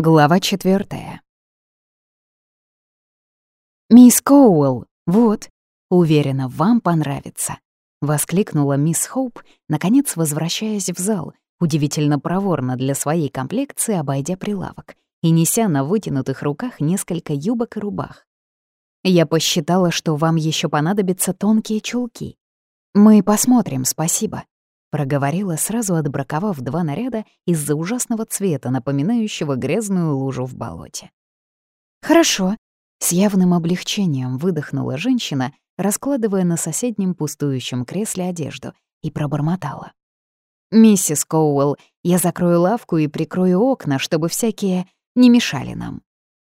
Глава четвертая. «Мисс Коуэлл, вот, уверена, вам понравится», — воскликнула мисс Хоуп, наконец возвращаясь в зал, удивительно проворно для своей комплекции, обойдя прилавок и неся на вытянутых руках несколько юбок и рубах. «Я посчитала, что вам еще понадобятся тонкие чулки. Мы посмотрим, спасибо», проговорила, сразу отбраковав два наряда из-за ужасного цвета, напоминающего грязную лужу в болоте. «Хорошо», — с явным облегчением выдохнула женщина, раскладывая на соседнем пустующем кресле одежду, и пробормотала. «Миссис Коуэлл, я закрою лавку и прикрою окна, чтобы всякие не мешали нам».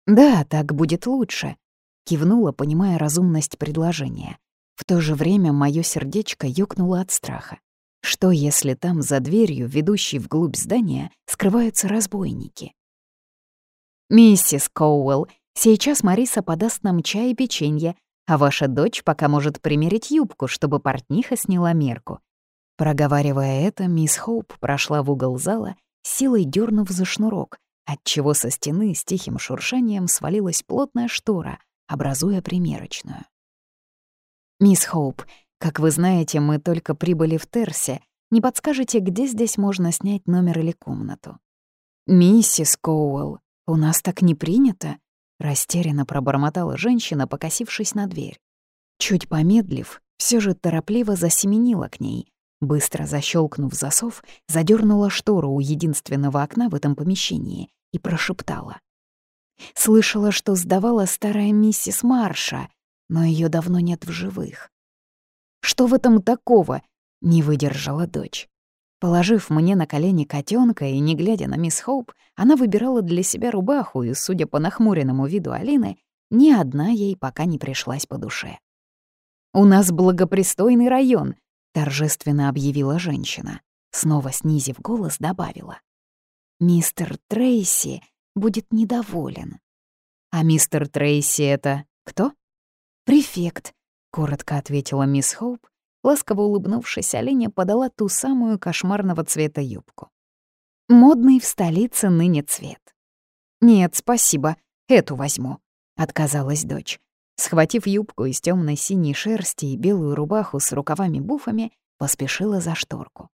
«Да, так будет лучше», — кивнула, понимая разумность предложения. В то же время моё сердечко ёкнуло от страха. Что, если там за дверью, ведущей вглубь здания, скрываются разбойники? «Миссис Коуэлл, сейчас Мариса подаст нам чай и печенье, а ваша дочь пока может примерить юбку, чтобы портниха сняла мерку». Проговаривая это, мисс Хоуп прошла в угол зала, силой дернув за шнурок, отчего со стены с тихим шуршанием свалилась плотная штора, образуя примерочную. «Мисс Хоуп, как вы знаете, мы только прибыли в Терсе. Не подскажете, где здесь можно снять номер или комнату? «Миссис Коуэлл, у нас так не принято», — растерянно пробормотала женщина, покосившись на дверь. Чуть помедлив, все же торопливо засеменила к ней. Быстро защелкнув засов, задернула штору у единственного окна в этом помещении и прошептала. Слышала, что сдавала старая миссис Марша, но ее давно нет в живых. Что в этом такого?» — не выдержала дочь. Положив мне на колени котенка и не глядя на мисс Хоуп, она выбирала для себя рубаху, и, судя по нахмуренному виду Алины, ни одна ей пока не пришлась по душе. «У нас благопристойный район», — торжественно объявила женщина. Снова снизив голос, добавила. «Мистер Трейси будет недоволен». «А мистер Трейси — это кто?» «Префект», — коротко ответила мисс Хоуп. Ласково улыбнувшись, Оленя подала ту самую кошмарного цвета юбку. «Модный в столице ныне цвет». «Нет, спасибо, эту возьму», — отказалась дочь. Схватив юбку из темно синей шерсти и белую рубаху с рукавами-буфами, поспешила за шторку.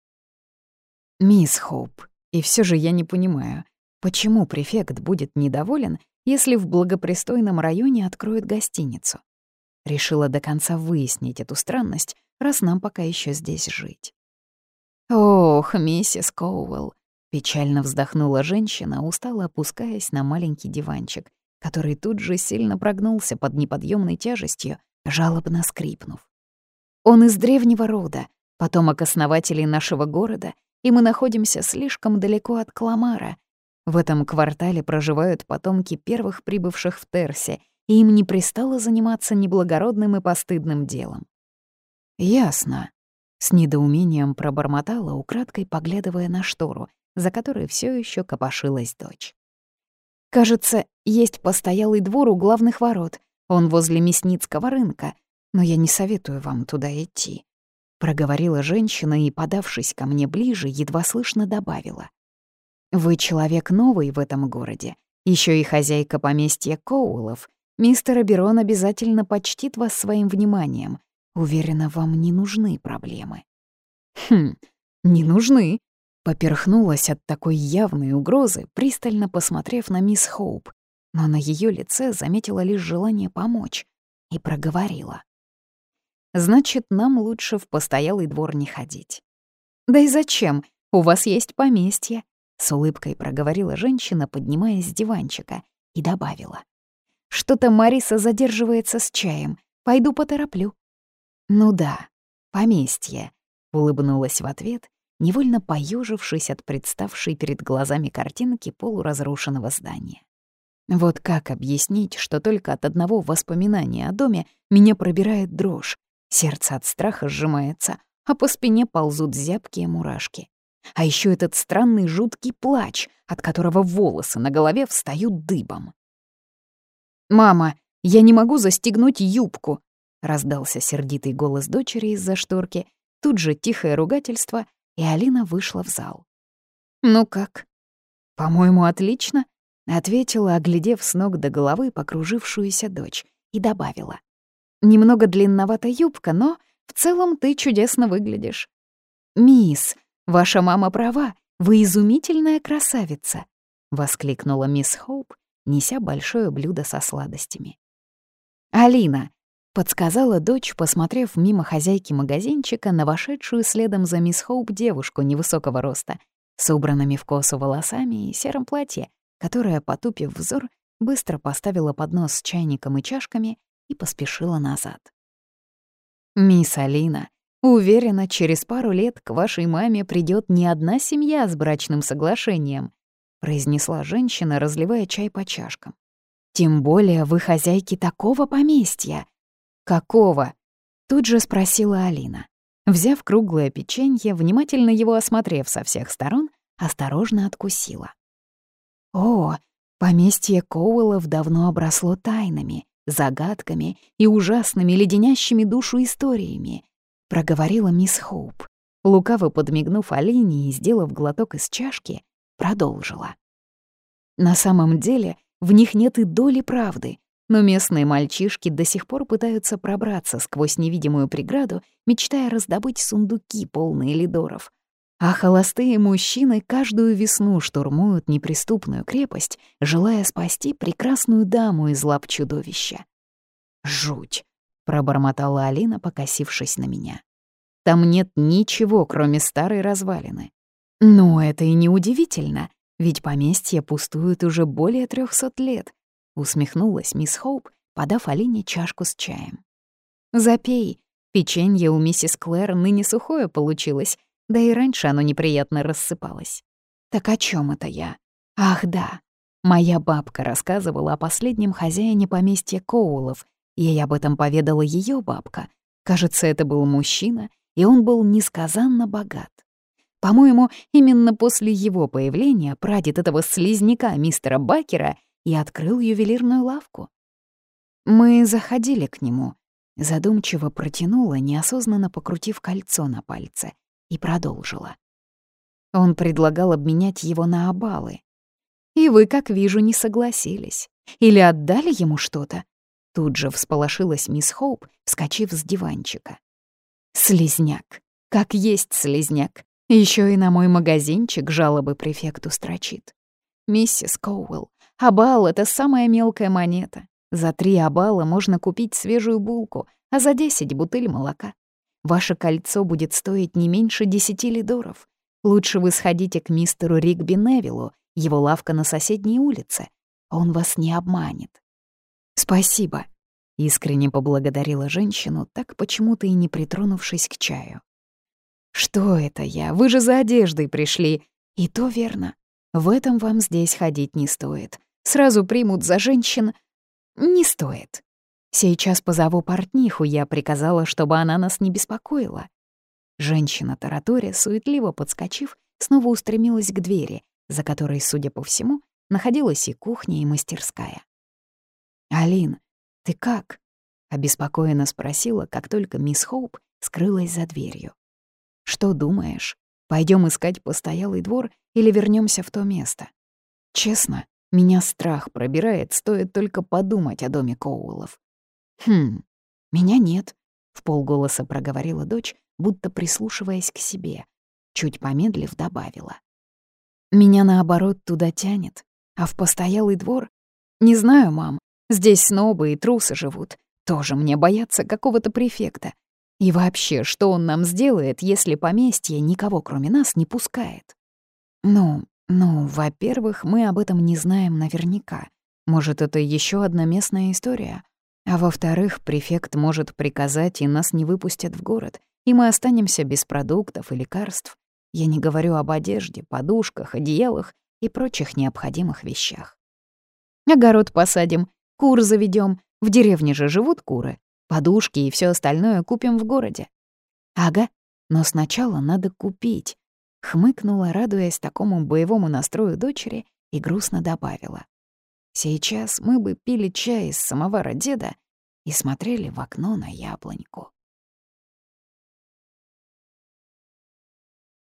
«Мисс Хоуп, и все же я не понимаю, почему префект будет недоволен, если в благопристойном районе откроют гостиницу? Решила до конца выяснить эту странность, раз нам пока еще здесь жить. «Ох, миссис Коуэлл», — печально вздохнула женщина, устало опускаясь на маленький диванчик, который тут же сильно прогнулся под неподъемной тяжестью, жалобно скрипнув. «Он из древнего рода, потомок основателей нашего города, и мы находимся слишком далеко от Кламара. В этом квартале проживают потомки первых прибывших в Терсе — и им не пристало заниматься неблагородным и постыдным делом. «Ясно», — с недоумением пробормотала, украдкой поглядывая на штору, за которой все еще копошилась дочь. «Кажется, есть постоялый двор у главных ворот, он возле Мясницкого рынка, но я не советую вам туда идти», — проговорила женщина и, подавшись ко мне ближе, едва слышно добавила. «Вы человек новый в этом городе, еще и хозяйка поместья Коулов, Мистер Аберон обязательно почтит вас своим вниманием. Уверена, вам не нужны проблемы». «Хм, не нужны», — поперхнулась от такой явной угрозы, пристально посмотрев на мисс Хоуп, но на ее лице заметила лишь желание помочь и проговорила. «Значит, нам лучше в постоялый двор не ходить». «Да и зачем? У вас есть поместье», — с улыбкой проговорила женщина, поднимаясь с диванчика, и добавила. Что-то Мариса задерживается с чаем. Пойду потороплю». «Ну да, поместье», — улыбнулась в ответ, невольно поюжившись от представшей перед глазами картинки полуразрушенного здания. Вот как объяснить, что только от одного воспоминания о доме меня пробирает дрожь, сердце от страха сжимается, а по спине ползут зябкие мурашки. А еще этот странный жуткий плач, от которого волосы на голове встают дыбом. «Мама, я не могу застегнуть юбку!» — раздался сердитый голос дочери из-за шторки, тут же тихое ругательство, и Алина вышла в зал. «Ну как?» «По-моему, отлично», — ответила, оглядев с ног до головы покружившуюся дочь, и добавила. «Немного длинновата юбка, но в целом ты чудесно выглядишь». «Мисс, ваша мама права, вы изумительная красавица», — воскликнула мисс Хоуп, неся большое блюдо со сладостями. «Алина», — подсказала дочь, посмотрев мимо хозяйки магазинчика на вошедшую следом за мисс Хоуп девушку невысокого роста, с убранными в косу волосами и сером платье, которая, потупив взор, быстро поставила поднос с чайником и чашками и поспешила назад. «Мисс Алина, уверена, через пару лет к вашей маме придет не одна семья с брачным соглашением», произнесла женщина, разливая чай по чашкам. «Тем более вы хозяйки такого поместья». «Какого?» Тут же спросила Алина. Взяв круглое печенье, внимательно его осмотрев со всех сторон, осторожно откусила. О, поместье Коуэллов давно обросло тайнами, загадками и ужасными леденящими душу историями, проговорила мисс Хоуп. Лукаво подмигнув Алине и сделав глоток из чашки, продолжила. На самом деле в них нет и доли правды, но местные мальчишки до сих пор пытаются пробраться сквозь невидимую преграду, мечтая раздобыть сундуки, полные лидоров — а холостые мужчины каждую весну штурмуют неприступную крепость, желая спасти прекрасную даму из лап чудовища. «Жуть!» — пробормотала Алина, покосившись на меня. «Там нет ничего, кроме старой развалины. Но это и не удивительно, ведь поместье пустует уже более трехсот лет», — усмехнулась мисс Хоуп, подав Алине чашку с чаем. «Запей, печенье у миссис Клэр ныне сухое получилось, да и раньше оно неприятно рассыпалось. Так о чем это я? Ах, да. Моя бабка рассказывала о последнем хозяине поместья Коулов. Ей об этом поведала ее бабка. Кажется, это был мужчина, и он был несказанно богат. По-моему, именно после его появления прадед этого слизняка мистера Бакера и открыл ювелирную лавку. Мы заходили к нему. Задумчиво протянула, неосознанно покрутив кольцо на пальце — и продолжила. Он предлагал обменять его на обалы. И вы, как вижу, не согласились. Или отдали ему что-то? Тут же всполошилась мисс Хоуп, вскочив с диванчика. Слизняк. Как есть слизняк. Еще и на мой магазинчик жалобы префекту строчит. Миссис Коуэлл, обал — это самая мелкая монета. За три обала можно купить свежую булку, а за десять — бутыль молока. Ваше кольцо будет стоить не меньше десяти лидоров. Лучше вы сходите к мистеру Ригби Невиллу, его лавка на соседней улице. Он вас не обманет. Спасибо. Искренне поблагодарила женщину, так почему-то и не притронувшись к чаю. «Что это я? Вы же за одеждой пришли!» «И то верно. В этом вам здесь ходить не стоит. Сразу примут за женщин...» «Не стоит. Сейчас позову портниху, я приказала, чтобы она нас не беспокоила. Женщина Таратория, суетливо подскочив, снова устремилась к двери, за которой, судя по всему, находилась и кухня, и мастерская. «Алин, ты как?» — обеспокоенно спросила, как только мисс Хоуп скрылась за дверью. «Что думаешь? Пойдем искать постоялый двор или вернемся в то место? Честно, меня страх пробирает, стоит только подумать о доме Коулов. «Хм, меня нет», — в полголоса проговорила дочь, будто прислушиваясь к себе. Чуть помедлив добавила. «Меня, наоборот, туда тянет. А в постоялый двор? Не знаю, мам. Здесь снобы и трусы живут. Тоже мне боятся какого-то префекта. И вообще, что он нам сделает, если поместье никого, кроме нас, не пускает? Ну, ну, во-первых, мы об этом не знаем наверняка. Может, это еще одна местная история. А во-вторых, префект может приказать, и нас не выпустят в город, и мы останемся без продуктов и лекарств. Я не говорю об одежде, подушках, одеялах и прочих необходимых вещах. Огород посадим, кур заведем. В деревне же живут куры. Подушки и все остальное купим в городе. Ага, но сначала надо купить. Хмыкнула, радуясь такому боевому настрою дочери, и грустно добавила. Сейчас мы бы пили чай из самовара деда и смотрели в окно на яблоньку.